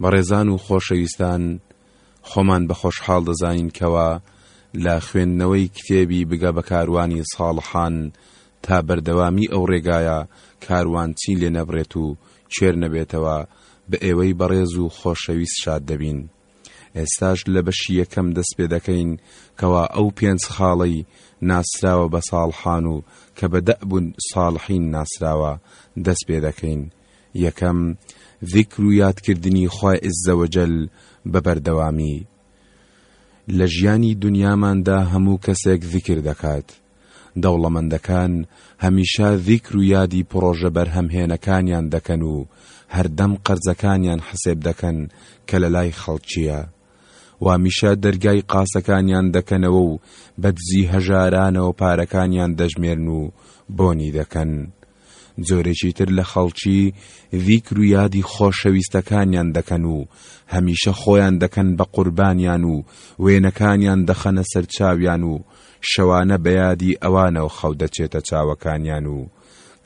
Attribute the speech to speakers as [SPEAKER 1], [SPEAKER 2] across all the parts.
[SPEAKER 1] بەڕێزان و خۆشەویستان، خۆمان بە خۆشحاڵ دەزانین کەوا لە خوێندنەوەی کتێبی بگە بە کاروانی ساڵحان تا بەردەوامی ئەو ڕێگایە کاروانچی لێ نەبڕێت و کوێر نەبێتەوە بە ئێوەی بەڕێز و خۆشەویست شاد دەبین. ئێستاش لە بەشی یەکەم دەست پێ دەکەین کەوا ئەو پێنج خاڵەی ناسراوە بە ساڵحان و کە بە دەئب ساڵحین ناسراوە دەست پێ دەکەین. یەکەم، ذیکر و یادکردنی خوای عزوجل بە بەردەوامی، لە ژیانی دونیاماندا هەموو کەسێک ذیکر دەکات، دەوڵەمەندەکان هەمیشە ذیکر و یادی پڕۆژە بەرهەمهێنەکانیان دەکەن و هەردەم قەرزەکانیان حسێب دەکەن کە لە لای خەڵکییە و هەمیشە دەرگای قاسەکانیان دەکەنەوە و بە دزی هەژارانەوە پارەکانیان دەژمێرن و بۆنی دەکەن. جۆرێکی تر لە خەڵکی ذیکر و یادی خۆشەویستەکانیان دەکەن و هەمیشە خۆیان دەکەن بە قوربانیان و وێنەکانیان دەخەنە سەر چاویان و شەوانە بە یادی ئەوانەوە خەو دەچێتە چاوەکانیان و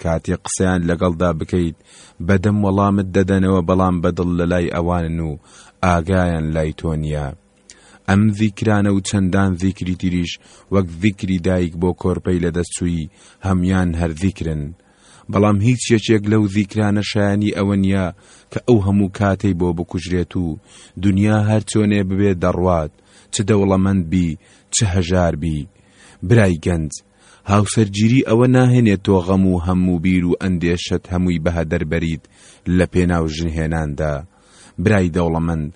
[SPEAKER 1] کاتێ قسەیان لەگەڵدا بکەیت بەدەم وەڵامت دەدەنەوە بەڵام بەدڵ لەلای ئەوانن و ئاگایان لای تۆ نییە ئەم ذیکرانە و چەندان ذیکری تریش وەک ذیکری دایک بۆ کۆرپەی لە دەست چووی هەموان هەر ذیکرن بەڵام هیچ یەکێک لەو ذیکرانە شایانی ئەوە نییە کە ئەو هەموو کاتەی بۆ بکوژرێت و دنیا هەر چۆنێ ببێ دەڕوات چ دەوڵەمەند بی چ هەژار بی برای گەنج هاوسەرگیری ئەوە ناهێنێت تۆ غەم و هەم و بیر و ئەندێشەت هەمووی بەهەدەر بەریت لە پێناو ژن هێناندا برای دەوڵەمەند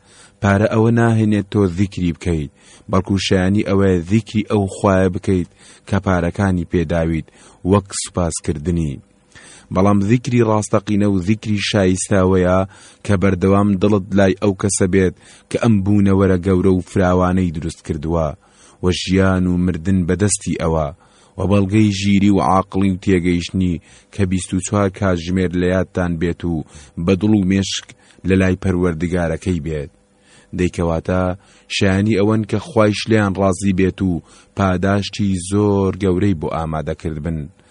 [SPEAKER 1] پارە ئەوە ناهێنێت تۆ ذیکری بکەیت بەڵکو شایانی ئەوەیە ذیکری ئەو خوایە بکەیت کە پارەکانی پێداویت وەک سوپاسکردنی بەڵام ذیکری ڕاستەقینە و ذیکری شایستاوەیە کە بەردەوام دڵت لای ئەو کەسە بێت کە ئەم بوونەوەرە گەورە و فراوانەی دروست کردووە و ژیان و مردن بە دەستی ئەوە و بەڵگەی ژیری و عاقڵی و تێگەیشتنی کە بیست و چوار کاتژمێر لە یادتان بێت و بە دڵ و مێشک لە لای پەروەردگارەکەی بێت دەی کەواتە شایانی ئەوەن کە خوایش لێیان ڕازی بێت و پاداشتی زۆر گەورەی بۆ ئامادە کردبن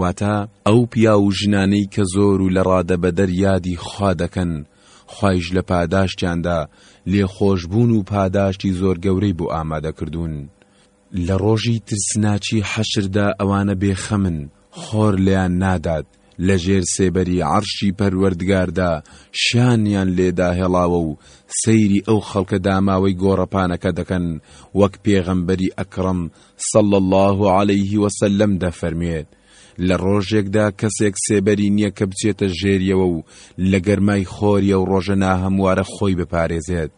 [SPEAKER 1] واتە، ئەو پیاو و ژنانەی کە زۆر و لەڕادەبەدەر یادی خوا دەکەن، خوایش لە پاداشتیاندا لێخۆشبوون و پاداشتی زۆر گەورەی بۆ ئامادەکردوون. لە ڕۆژی ترسناکی حەشردا ئەوانە بێخەمن، خۆر لێیان نادات، لەژێر سێبەری عەرشی پەروەردگاردا شانیان لێ داهێڵاوە و سەیری ئەو خەڵکە داماوەی گۆڕەپانەکە دەکەن وەک پێغەمبەری ئەکرەم صلی اللە علیه وسلم دەفەرموێت، لە ڕۆژێکدا کەسێک سێبەری نییە کە بچێتە ژێریەوە و لە گەرمای خۆری ئەو ڕۆژە ناهەموارە خۆی بپارێزێت،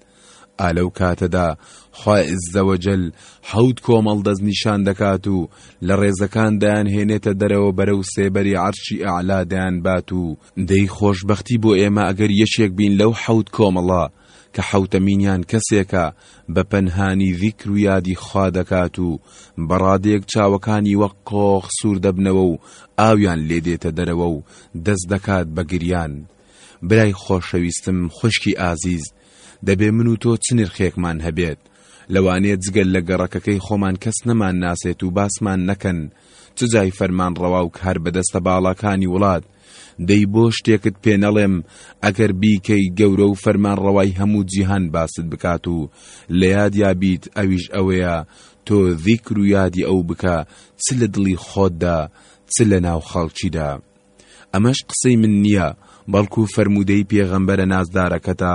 [SPEAKER 1] ئا لەو کاتەدا خوای عزەوەجەل حەوت کۆمەڵ دەست نیشان دەکات و لە ڕێزەکان دەیانهێنێتە دەرەوە بەرەو سێبەری عەرشی ئەعلا دەیانبات و دەی خۆشبەختی بۆ ئێمە ئەگەر یەکێک بین لەو حەوت کۆمەڵە، کە حەوتەمینیان کەسێکە بە پەنهانی زیکر و یادی خوا دەکات و بە ڕادەیەک چاوەکانی وەک قۆخ سوور دەبنەوە و ئاویان لێ دێتە دەرەوە و دەست دەکات بە گریان برای خۆشەویستم خوشکی ئازیز دەبێ من و تۆ چ نرخێکمان هەبێت لەوانەیە جگە لە گەڕەکەکەی خۆمان کەس نەمان ناسێت و باسمان نەکەن چ جای فەرمانڕەوا و کاربەدەستە باڵاکانی وڵات دەی بۆ شتێکت پێ نەڵێم ئەگەر بیکەی گەورە و فەرمانڕەوای هەموو جیهان باست بکات و لە یادیا بیت ئەویش ئەوەیە تۆ زیکر و یادی ئەو بکە چ لە دڵی خۆتدا چ لە ناو خەڵکیدا ئەمەش قسەی من نییە بەڵکو فەرموودەی پێغەمبەرە نازدارەکەتە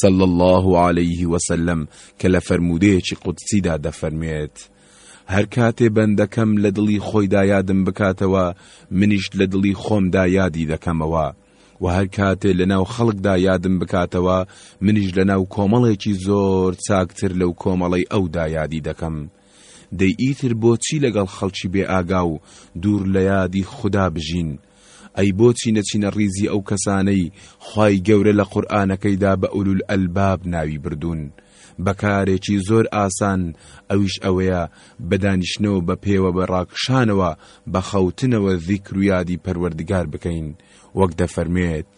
[SPEAKER 1] صلی اللە علیه وسلم کە لە فەرموودەیەکی قودسیدا دەفەرموێت هەر کاتێ بەندەکەم لە دڵی خۆیدا یادم بکاتەوە منیش لە دڵی خۆمدا یادی دەکەمەوە و هەر کاتێ لەناو خەڵکدا یادم بکاتەوە منیش لەناو کۆمەڵێکی زۆر چاکتر لەو کۆمەڵەی ئەودا یادی دەکەم دەی ئیتر بۆچی لەگەڵ خەڵکی بێ ئاگا و دوور لە یادی خودا بژین ئەی بۆچی نەچینە ڕیزی ئەو کەسانەی خوای گەورە لە قورئانەکەیدا بە اولو الالباب ناوی بردوون بە کارێکی زۆر ئاسان ئەویش ئەوەیە بە دانیشتنەوە بە پێوە بە ڕاکشانەوە بە خەوتنەوە زیکر و یادی پەروەردگار بکەین وەک دەفەرموێت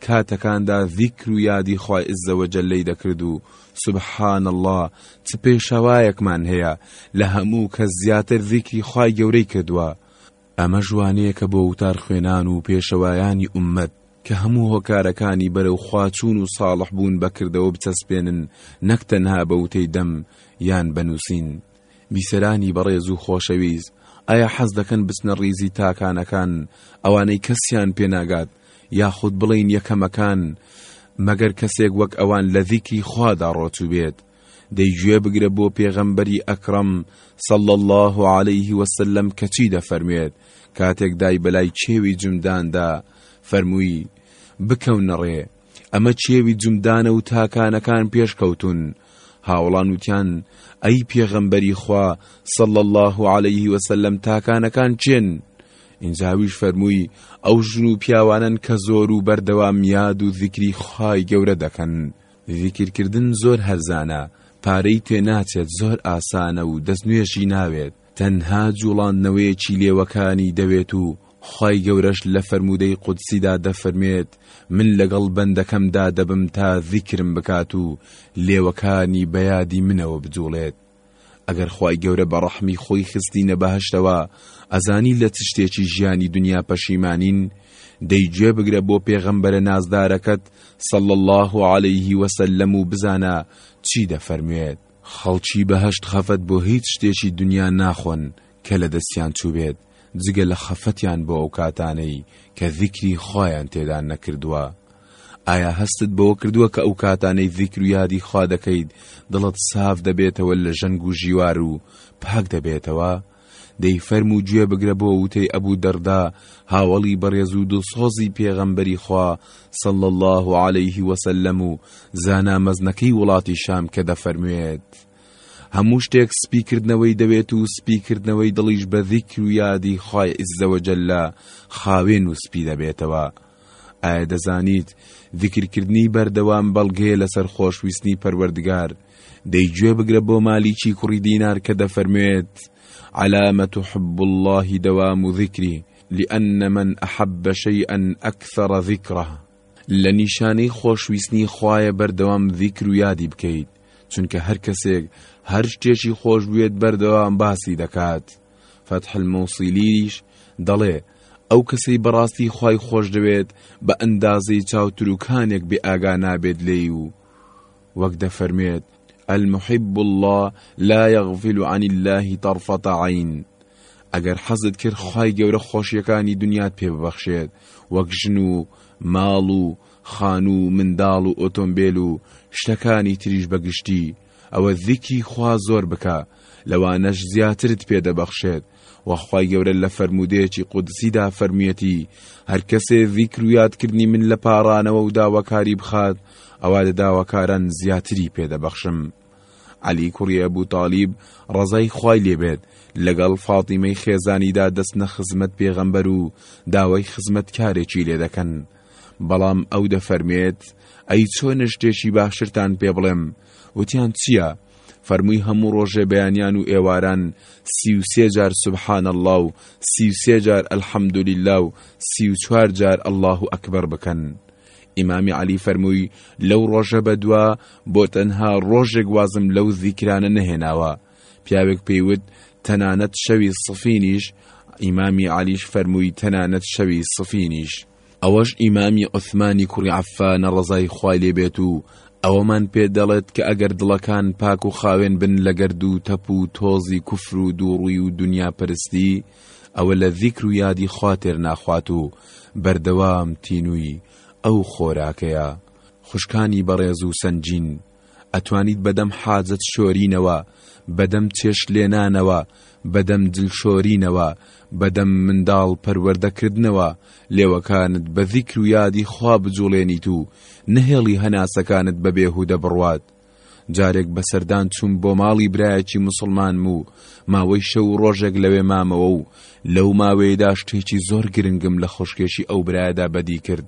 [SPEAKER 1] کاتەکاندا ذیکر و یادی خوای عزوجلەی دەکرد و سبحان اللە چ پێشەوایەکمان هەیە لە هەموو کەس زیاتر ذیکری خوای گەورەی کردوە ئەمەش وانەیەکە بۆ وتار خوێنان و پێشەوایانی ئوممەت کە هەموو هۆکارەکانی بەرەو خواچوون و ساڵح بوون بە کردەوە بچەسپێنن نەک تەنها بە وتەی دەم یان بە نووسین بیسەرانی بەڕێز و خۆشەویست ئایا حەز دەکەن بچنە ڕیزی تاکانەکان ئەوانەی کەسیان پێناگات یاخود بڵێین یەکەمەکان، مەگەر کەسێک وەک ئەوان لە زیکری خوادا ڕۆچووبێت، دەی گوێ بگرە بۆ پێغەمبەری ئەکرەم صلی اللە علیە وسلم کە چی دەفەرموێت کاتێک دای بەلای کێوی جمداندا، فەرمووی، بکەونە ڕێ، ئەمە کێوی جمدانە و تاکانەکان پێشکەوتوون، هاوەڵان وتیان ئەی پێغەمبەری خوا صلی الله علیه وسلم تاکانەکان چێن؟ ئینجاویش فەرمووی ئەو ژن و پیاوانن کە زۆر و بەردەوام یاد و ذکری خوای گەورە دەکەن ذکرکردن زۆر هەرزانە پارەی تێ ناچێت زۆر ئاسانە و دەست نوێژی ناوێت تەنها جوڵاندنەوەیەکی لێوەکانی دەوێت و خوای گەورەش لە فەرموودەی قودسیدا دەفەرموێت من لەگەڵ بەندەکەمدا دەبم تا زیکرم بکات و لێوەکانی بە یادی منەوە بجوڵێت ئەگەر خوای گەورە بە ڕەحمی خۆی خستینە بەهەشتەوە ئەزانی لە چ شتێکی ژیانی دنیا پەشیمانین دەی گوێ بگرە بۆ پێغەمبەرە نازدارەکەت صلی الله عليه وسلم و بزانە چی دەفەرموێت خەڵکی بەهەشت خەفەت بۆ هیچ شتێکی دونیا ناخۆن کە لە دەستیان چووبێت جگە لە خەفەتیان بۆ ئەو کاتانەی کە ذیکری خوایان تێدا نەکردووە. ئایا هەستت بەوە کردووە کە ئەو کاتانەی ذیکر و یادی خوا دەکەیت دڵت ساف دەبێتەوە لە ژەنگ و ژیوار و پاک دەبێتەوە؟ دەی فەرموو گوێ بگرە بۆ وتەی ئەبو دەڕدا هاوەڵی بەڕێز و دڵسۆزی پێغەمبەری خوا صلی اللە علیه و سلم و زانا مەزنەکەی وڵاتی شام کە دەفەرموێت هەموو شتێک سپی کردنەوەی دەوێت و سپی کردنەوەی دڵیش بە ذیکر و یادی خوای عزەوەجەللە خاوێن و سپی دەبێتەوە ئایا دەزانیت ذیکرکردنی بەردەوام بەڵگەیە لەسەر خۆشویستنی پەروەردگار دەی گوێ بگرە بۆ مالیکی کوڕی دینار کە دەفەرموێت علامة حب الله دوام ذکری لأن من أحب شيئا أكثر ذكره لە نیشانەی خۆشویستنی خوایە بەردەوام ذیکر و یادی بکەیت چونکە هەر کەسێک هەر شتێکی خۆش بوێت بەردەوام باسی دەکات فەتح الموصیلیش دەڵێ، ئەو کەسەی بەڕاستی خوای خۆشدەوێت بە ئەندازەی چاوتروکانێک بێ ئاگا نابێت لێی و وەک دەفەرموێت، المحب اللە لا یغفل عن اللە طرفە عین، ئەگەر حەزت کرد خوای گەورە خۆشیەکانی دنیات پێ ببەخشێت وەک ژن و ماڵ و خانوو و منداڵ و ئۆتۆمبێل و شتەکانی تریش بە گشتی، ئەوە ذیکری خوا زۆر بکە لەوانەش زیاترت پێ دەبەخشێت، وە خوای گەورە لە فەرموودەیەکی قودسیدا فەرموویەتی، هەرکەسێ ذیکر و یادکردنی من لە پاڕانەوە و داواکاری بخات ئەوا لە داواکاران زیاتری پێ دەبەخشم. عەلی کوڕی ئەبو تالیب ڕەزای خوای لێ بێت لەگەڵ فاتیمەی خێزانیدا دەچنە خزمەت پێغەمبەر و داوای خزمەتکارێکی لێ دەکەن، بەڵام ئەو دەفەرمێت، ئەی چۆنە شتێکی باشترتان پێ بڵێم؟ وتیان چییە؟ فەرمووی هەموو ڕۆژێ بەیانیان و ئێواران سی و سێ جار سبحان اللە و سی و سێ جار الحمد للە و سی و چوار جار اللە اکبر بکەن. ئیمامی عەلی فەرمووی لەو ڕۆژە بەدوا بۆ تەنها ڕۆژێک وازم لەو زیکرانە نەهێناوە. پیاوێک پێی وت تەنانەت شەوی سفینیش ئیمامی علیش فەرمووی تەنانەت شەوی سفینیش ئەوەش ئیمامی عوثمانی کوڕی عەفانە ڕەزای خوای لێ بێت و ئەوەمان پێ دەڵێت کە ئەگەر دڵەکان پاک و خاوێن بن لە گەرد و تەپ و تۆزی کوفر و دووڕووی و دنیا پەرستی ئەوە لە ذیکر و یادی خوا تێر ناخوات و بەردەوام تینووی ئەو خۆراکەیە خوشکانی بەڕێز و سەنجین ئەتوانیت بەدەم حاجەت شۆرینەوە، بەدەم چێشت لێنانەوە، بەدەم جل شۆرینەوە، بەدەم منداڵ پەروەردە کردنەوە، لێوەکانت بە زیکر و یادی خوا بجوڵێنیت و نەهێڵی هەناسەکانت بە بێهودە بڕوات. جارێک بە سەردان چووم بۆ ماڵی برایەکی موسڵمانم و ماوەی شەو و ڕۆژێک لەوێ مامەوە و لەو ماوەیەدا شتێکی زۆر گرنگم لە خۆشکێشی ئەو برایەدا بەدی کرد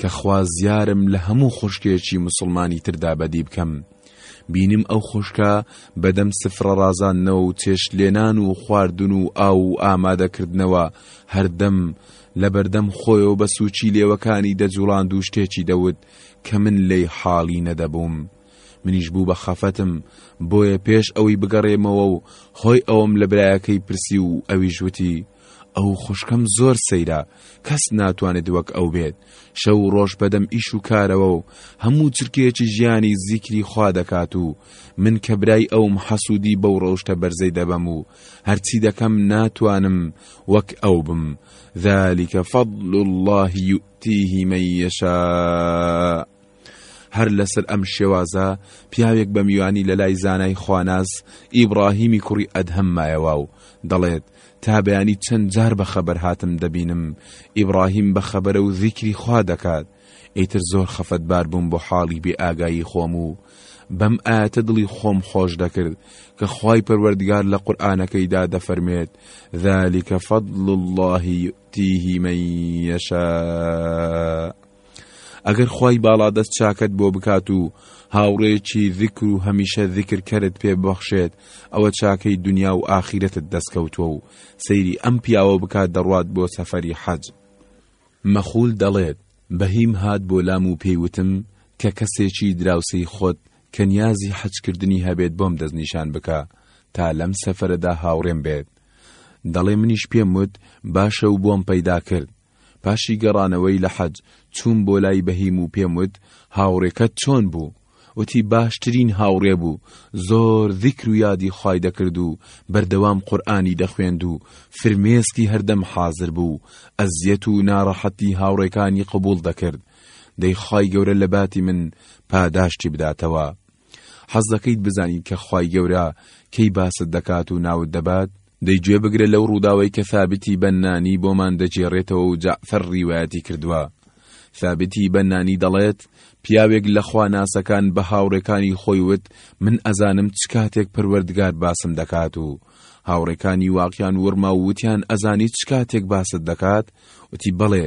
[SPEAKER 1] کە خوازیارم لە هەموو خوشکێکی موسڵمانی تردا بەدی بکەم بینیم ئەو خوشکە بەدەم سفرە ڕازاندنەوە و چێشت لێنان و خواردن و ئاو و ئامادەکردنەوە هەردەم لە بەردەم خۆیەوە بە سوچی لێوەکانی دەجوڵاند و شتێکی دەوت کە من لی حاڵی نەدەبووم منیش بوو بە خەفەتم بۆیە پێش ئەوەی بگەڕێمەوە و هۆی ئەوم لە برایەکەی پرسی و ئەویش وتی ئەو خوشکەم زۆر سەیرە کەس ناتوانێت وەک ئەو بێت شەو و ڕۆژ بەدەم ئیش و کارەوە و هەموو چرکەیەکی ژیانی زیکری خوا دەکات و من کە برای ئەوم حەسوودی بەو ڕەوشتە بەرزەی دەبەم و هەرچی دەکەم ناتوانم وەک ئەو بم ذلك فضل الله يؤتيه من يشاء هەر لەسەر ئەم شێوازە پیاوێک بە میوانی لە لای زانای خواناس ئیبراهیمی کوڕی ئەدهەم مایەوە و دەڵێت تا بەیانی چەند جار بە خەبەر هاتم دەبینم ئیبڕاهیم بە خەبەرە و زیکری خوا دەکات ئیتر زۆر خەفەتبار بووم بۆ حاڵی بێ ئاگایی خۆم و بەم ئاەتە دڵی خۆم خۆش دەکرد کە خوای پەروەردگار لە قورآانەکەیدا دەفەرمێت ذلكکە فەضل اللهی تیهی من یەشاء ئەگەر خوای باڵا دەست چاکەت بۆ بکات و هاوڕێکی ذکر و هەمیشە ذکر کەرت پێ ببەخشێت ئەوە چاکەی دنیا و ئاخیرەتت دەستکەوتووە و سەیری ئەم پیاوە بکات دەڕوات بۆ سەفەری حەج مەخول دەڵێت بەهیم هات بۆ لام و پێی وتم کە کەسێکی دراوسێی خۆت کە نیازی حەج کردنی هەبێت بۆم دەستنیشان بکە تا لەم سەفەرەدا هاوڕێم بێت دەڵێ منیش پێم وت باشە و بۆم پەیدا کرد پاشی گەڕانەوەی لە حەج چووم بۆ لای بەهیم و پێم وت هاوڕێکەت چۆن بوو؟ وتی باشترین هاوڕێ بوو، زۆر زیکر و یادی خوای دەکرد و بەردەوام قورئانی دەخوێند و فرمێسکی هەردەم حازر بوو، ئەزیەت و ناڕەحەتی هاوڕێکانی قبوڵ دەکرد، دەی خوای گەورە لەباتی من پاداشتی بداتەوە. حەزدەکەیت بزانیت کە خوای گەورە کەی باست دەکات و ناوت دەبات؟ دەی گوێ بگرە لەو ڕووداوەی کە ثابتی بەنانی بۆمان دەگێڕێتەوە و جەعفەر ڕیوایەتی کردووە، ثابتی بەنانی دەڵێت، پیاوێک لە خواناسەکان بە هاوڕێکانی خۆی وت من ئەزانم چ کاتێک پەروەردگار باسم دەکات و هاوڕێکانی واقیان وڕما و وتیان ئەزانی چ کاتێک باست دەکات؟ وتی بەڵێ،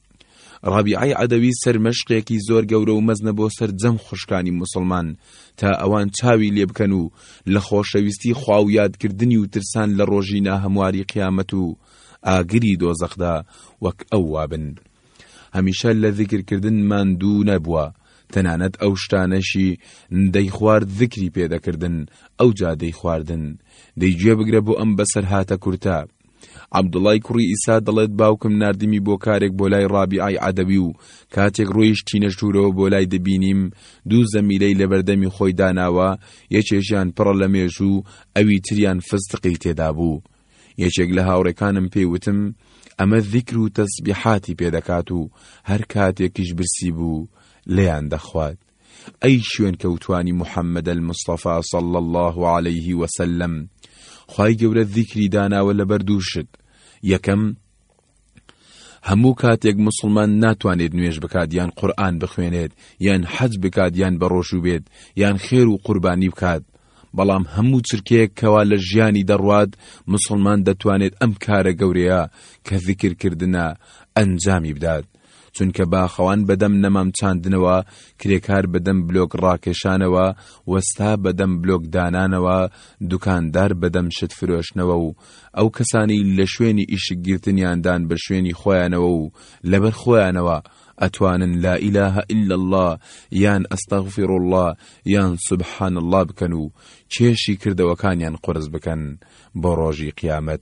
[SPEAKER 1] ڕابیعەی عەدەوی سەرمەشقێکی زۆر گەورە و مەزنە بۆ سەرجەم خوشکانی موسڵمان تا ئەوان چاوی لێ بکەن و لە خۆشەویستی خوا و یادکردنی و ترسان لە ڕۆژی ناهەمواری قیامەت و ئاگری دۆزەخدا وەک ئەو وابن هەمیشە لە ذیکرکردن ماندوو نەبووە تەنانەت ئەو شتانەشی دەیخوارد ذکری پێدەکردن ئەو جا دەیخواردن دەیگوێ بگرە بۆ ئەم بەسەرهاتە کورتە عەبدوڵای کوڕی ئیسا دەڵێت باوکم ناردمی بۆ کارێک بۆ لای ڕابیعای عەدەوی و کاتێک ڕۆیشتینە ژوورەوە بۆ لای دەبینیم دوو زەمیلەی لەبەردەمی خۆی داناوە یەکێکیان پڕە لە مێژوو ئەوی تریان فستقی تێدا بوو یەکێک لە هاوڕێکانم پێیوتم ئەمە ذیکر و تەسبیحاتی پێدەکات و هەر کاتێکیش برسی بوو لێیان دەخوات ئەی شوێنکەوتوانی محمد المصطفی صلی الله علیه وسلم خوای گەورە ذیکری داناوە لەبەر دوو شت یەکەم هەموو کاتێک مسلمان ناتوانێت نوێژ بکات یان قورآن بخوێنێت یان حەج بکات یان بەڕۆژوو بێت یان خێر و قوربانی بکات بەڵام هەموو چرکەیەک کەوا لە ژیانی دەڕوات مسوڵمان دەتوانێت ئەم کارە گەورەیە کە ذیکر کردنە ئەنجامی بدات چونکە باخەوان بەدەم نەمام چاندنەوە کرێکار بەدەم بلۆک ڕاکێشانەوە وەستا بەدەم بلۆک دانانەوە دوکاندار بەدەم شت فرۆشنەوە و ئەو کەسانی لە شوێنی ئیشکگرتنیاندان بە شوێنی خۆیانەوە و لەبەر خۆیانەوە ئەتوانن لا الە الا اللە یان استغفر اللە یان سبحان اللە بکەن و کێشی کردەوەکانیان قورس بکەن بۆ ڕۆژی قیامەت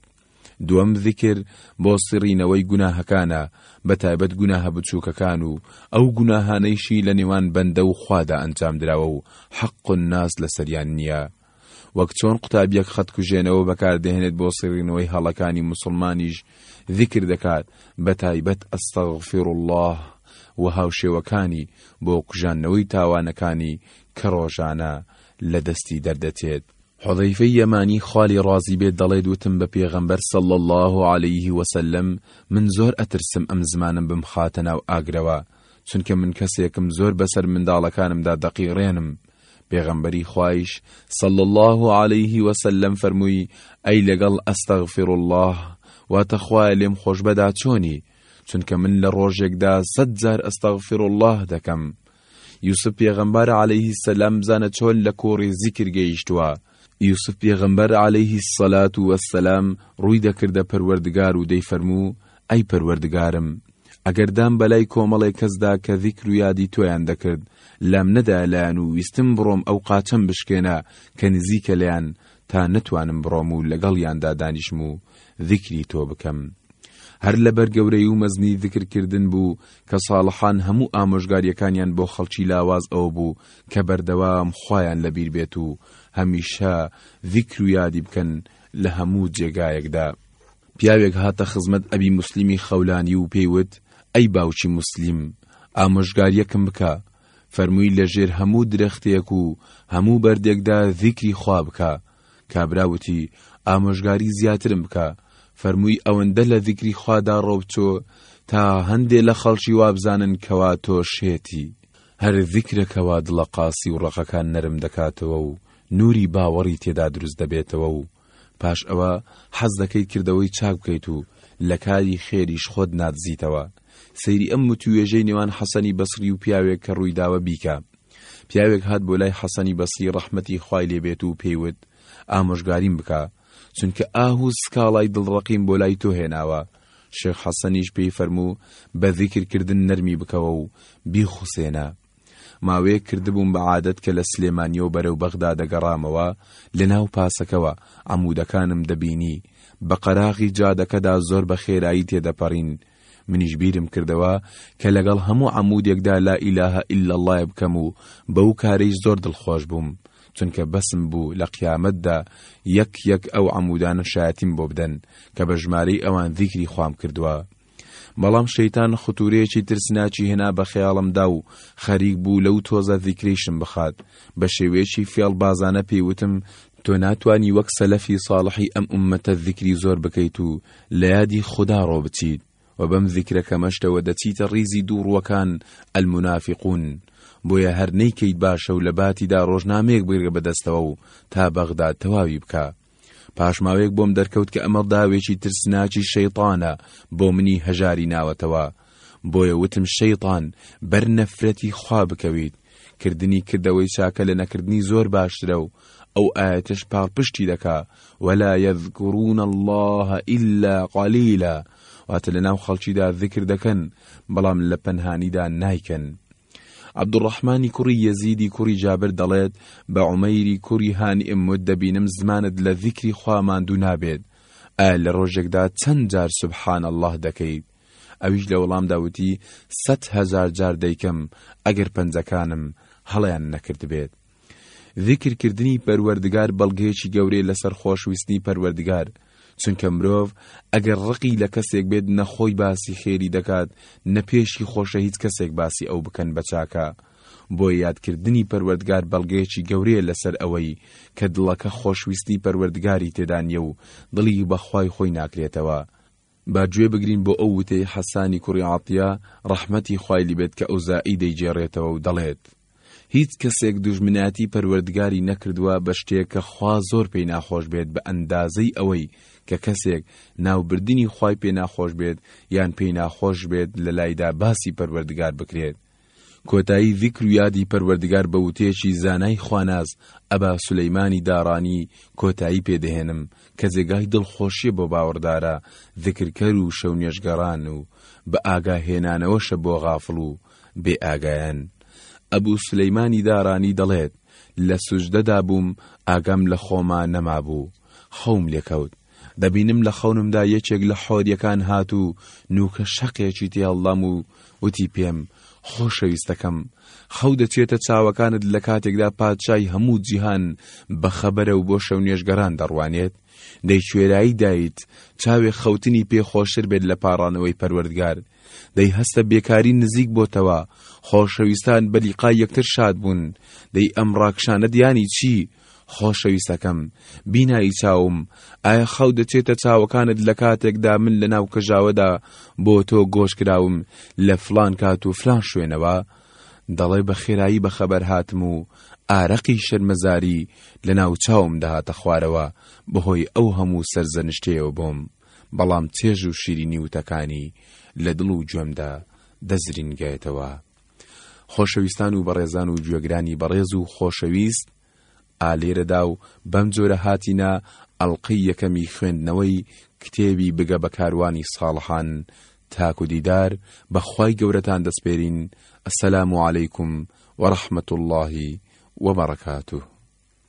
[SPEAKER 1] دووەم ذکر بۆ سڕینەوەی گوناهەکانە بە تایبەت گوناهە بچووکەکان و ئەو گوناهانەیشی لە نێوان بەندە و خوادا ئەنجام دراوە و حەق و ناس لەسەریان نییە وەک چۆن قوتابیەک خەت کوژێنەوە بەکاردەهێنێت بۆ سڕینەوەی هەڵەکانی موسڵمانیش ذیکر دەکات بەتایبەت استغفراللە و هاوشێوەکانی بۆ کوژاندنەوەی تاوانەکانی کە ڕۆژانە لە دەستی دەردەچێت حوذەیفەی یەمانی خالی ڕازی بێت دەڵێت وتم بە پێغەمبەر صلی اللە علیه وسلم من زۆر ئەترسم ئەم زمانم بمخاتە ناو ئاگرەوە چونکە من کەسێکم زۆر بەسەر منداڵەکانمدا دەقیڕێنم پێغەمبەری خوایش صلی اللە علیه و سلم فەرمووی، ئەی لەگەڵ استغفر اللە، واتە خوایە لێم خۆشبە دا چۆنی؟ چونکە من لە ڕۆژێکدا سەد جار استغفر اللە دەکەم. یوسف پێغەمبەر علیه السلام بزانە چۆن لە کۆڕی زیکر گەیشتووە، یوسف پێغەمبەر عەلەیهی سەلات و سەلام ڕووی دەکردە پەروەردگار و دەیفەرموو، ئەی پەروەردگارم! ئەگەر دام بەلای کۆمەڵێک کەسدا کە زیکر و یادی تۆیان دەکرد، لام نەدایە لایان و ویستم بڕۆم ئەو قاچەم بشکێنە کە نزیکە لێیان تا نەتوانم بڕۆم و لەگەڵیاندا دانیشم و زیکری تۆ بکەم. هەر لەبەر گەورەی و مەزنی زیکرکردن بوو کە ساڵحان هەموو ئامۆژگارییەکانیان بۆ خەڵکی لاواز ئەوە بوو کە بەردەوام خوایان لەبیر بێت و هەمیشە زیکر و یادی بکەن لە هەموو جێگایەکدا. پیاوێک هاتە خزمەت ئەبی موسلیمی خەولانی و پێی وت، ئەی باوکی موسلیم، ئامۆژگارییەکم بکە، فەرمووی لە ژێر هەموو درەختێک و هەموو بەردێکدا زیکری خوا بکە، کابرا وتی، ئامۆژگاری زیاترم بکە، فەرمووی ئەوەندە لە زیکری خوادا ڕۆبچۆ تا هەندێ لە خەڵکی وابزانن کەوا تۆ شێتی. هەر زیکرە کەوا دڵە قاسی و ڕەقەکان نەرم دەکاتەوە و نووری باوەڕی تێدا دروست دەبێتەوە و پاش ئەوە حەز دەکەیت کردەوەی چاک بکەیت و لە کاری خێریش خۆت نادزیتەوە سەیری ئەم وتووێژەی نێوان حەسەنی بەسری و پیاوێک کە ڕوویداوە بیکە پیاوێک هات بۆ لای حەسەنی بەسری ڕەحمەتی خوای لێبێت و پێیوت ئامۆژگاریم بکە چونکە ئاه و سکاڵای دڵڕەقیم بۆ لای تۆ هێناوە، شێخ حەسەنیش پێی فەرموو بە زیکر کردن نەرمی بکەوە و بیخوسێنە. ماوەیەک کردبووم بە عادەت کە لە سلێمانییەوە بەرەو بەغدا دەگەڕامەوە، لە ناو پاسەکەوە عەموودەکانم دەبینی، بە قەراغی جادەکەدا زۆر بە خێرایی تێدەپەڕین، منیش بیرم کردەوە کە لەگەڵ هەموو عەمودێکدا لا ئیلاهە ئیلا اللە بکەم و بەو کارەیش زۆر دڵخۆش بووم، چونکە بەسم بوو لە قیامەتدا یەک یەک ئەو عەمودانە شایەتیم بۆ بدەن کە بە ژمارەی ئەوان زیکری خوام کردووە. بەڵام شەیتان ختورەیەکی ترسناکی هێنا بە خەیاڵمدا و خەریک بوو لەو تۆزە زیکرەیشم بخات، بە شێوەیەکی فێڵبازانە پێی وتم، تۆ ناتوانی وەک سەلەفی ساڵحی ئەم ئوممەتە زیکری زۆر بکەیت و لەیادی خودا ڕۆبچیت و بەم زیکرە کەمەشتەوە دەچیتە ڕیزی دوو ڕووەکان، المنافقون، بۆیە هەر نەیکەیت باشە و لەباتیدا ڕۆژنامەیەک بگرە بەدەستەوە و تا بەغدا تەواوی بکە. پاش ماوەیەک بۆم دەرکەوت کە ئەمە ڕداوێکی ترسناکی شەیتانە بۆ منی هەژاری ناوەتەوە، بۆیە وتم شەیتان بەر نەفرەتی خوا بکەویت کردنی کردەوەی چاکە لە نەکردنی زۆر باشترە و ئەو ئایەتەش پاڵپشتی دەکا ولا یذکرون الله الا قلیلا واتە لەناو خەڵکیدا ذکر دەکەن بەڵام لە پەنهانیدا نایکەن عبدالرحمانی کوڕی یەزیدی کوڕی جابر دەڵێت بە عمەیری کوری هان ئمت دەبینم زمانت لە ذیکری خوا ماندوو نابێت ئایا لە ڕۆژێکدا چەند جار سبحان الله دەکەیت ئەویش لە وەڵامدا وتی، سەت هەزار جار دەیکەم ئەگەر پەنجەکانم هەڵەیان نەکردبێت. ذیکر کردنی پەروەردگار بەڵگەیەکی گەورەیە لەسەر خۆشویستنی پەروەردگار، چونکە مرۆڤ ئەگەر ڕقی لە کەسێک بێت نە خۆی باسی خێری دەکات نە پێشی خۆشە هیچ کەسێک باسی ئەو بکەن بە چاکە، بۆیە یادکردنی پەروەردگار بەڵگەیەکی گەورەیە لەسەر ئەوەی کە دڵەکە خۆشویستی پەروەردگاری تێدا نیە و دڵی بە خوای خۆی ناکرێتەوە. با گوێ بگرین بۆ ئەو وتەی حەسانی کوڕی عەتیە ڕەحمەتی خوای لبێت کە ئەوزاعی دەیگێڕێتەوە و دەڵێت، هیچ کەسێک دوژمنایەتی پەروەردگاری نەکردوە بە شتێک کە خوا زۆر پێی ناخۆش بێت بە ئەندازەی ئەوەی کە کەسێک ناو بردنی خوای پێ ناخۆش بێت یان پێی ناخۆش بێت لە لایدا باسی پەروەردگار بکرێت کۆتایی ذیکر و یادی پەروەردگار بە وتەیەکی زانای خواناس ئەبا سولەیمانی داڕانی کۆتایی پێ دەهێنم کە جێگای دڵخۆشیە بۆ باوەڕدارە ذیکرکەر و شەو نوێژگەڕان و بە ئاگا هێنانەوەشە بۆ غافڵ و بێ ئاگایان ئەبو سولەیمانی دارانی دەڵێت لە سوجدەدا بووم ئاگام لە خۆما نەمابوو خەوم لێکەوت دەبینم لە خەونمدا یەکێک لە حۆریەکان هات و نووکە شەقێکی تێ هەڵدام و وتی پێم خۆشەویستەکەم خەو دەچێتە چاوەکانت لە کاتێکدا پادشای هەموو جیهان بەخەبەرە و بۆ شەو نوێژگەران دەڕوانێت دەی کوێرایی دایت چاوێ خەوتنی پێ خۆشتر بێت لە پاڕانەوەی پەروەردگار دەی هەستە بێکاری نزیک بۆتەوە، خۆشەویستان بە لیقای یەکتر شاد بوون، دەی ئەم ڕاکشانەت یانی چی؟ خۆشەویستەکەم، بینایی چاوم، ئایا خەو دەچێتە چاوەکانت لە کاتێکدا من لە ناو کەژاوەدا بۆ تۆ گۆش کراوم لە فڵان کات و فلان شوێنەوە؟ دەڵێ بە خێرایی بە خەبەر هاتم و ئارەقی شەرمەزاری لە ناو چاوم دەهاتە خوارەوە بە هۆی ئەو هەموو سەرزەنشتەیەوە بۆم. بەڵام چێژ و شیرینی وتەکانی لە دڵ و گوێمدا دەزرینگێتەوە. خۆشەویستان و بەڕێزان و گوێگرانی بەڕێز و خۆشەویست، ئا لێرەدا و بەم جۆرە هاتینە ئەڵقەی یەکەمی خوێندنەوەی کتێبی بگە بە کاروانی ساڵحان تاکو دیدار بە خوای گەورەتان دەسپێرین السلام علیکم و رحمەت اللە و بەڕەکاتوه.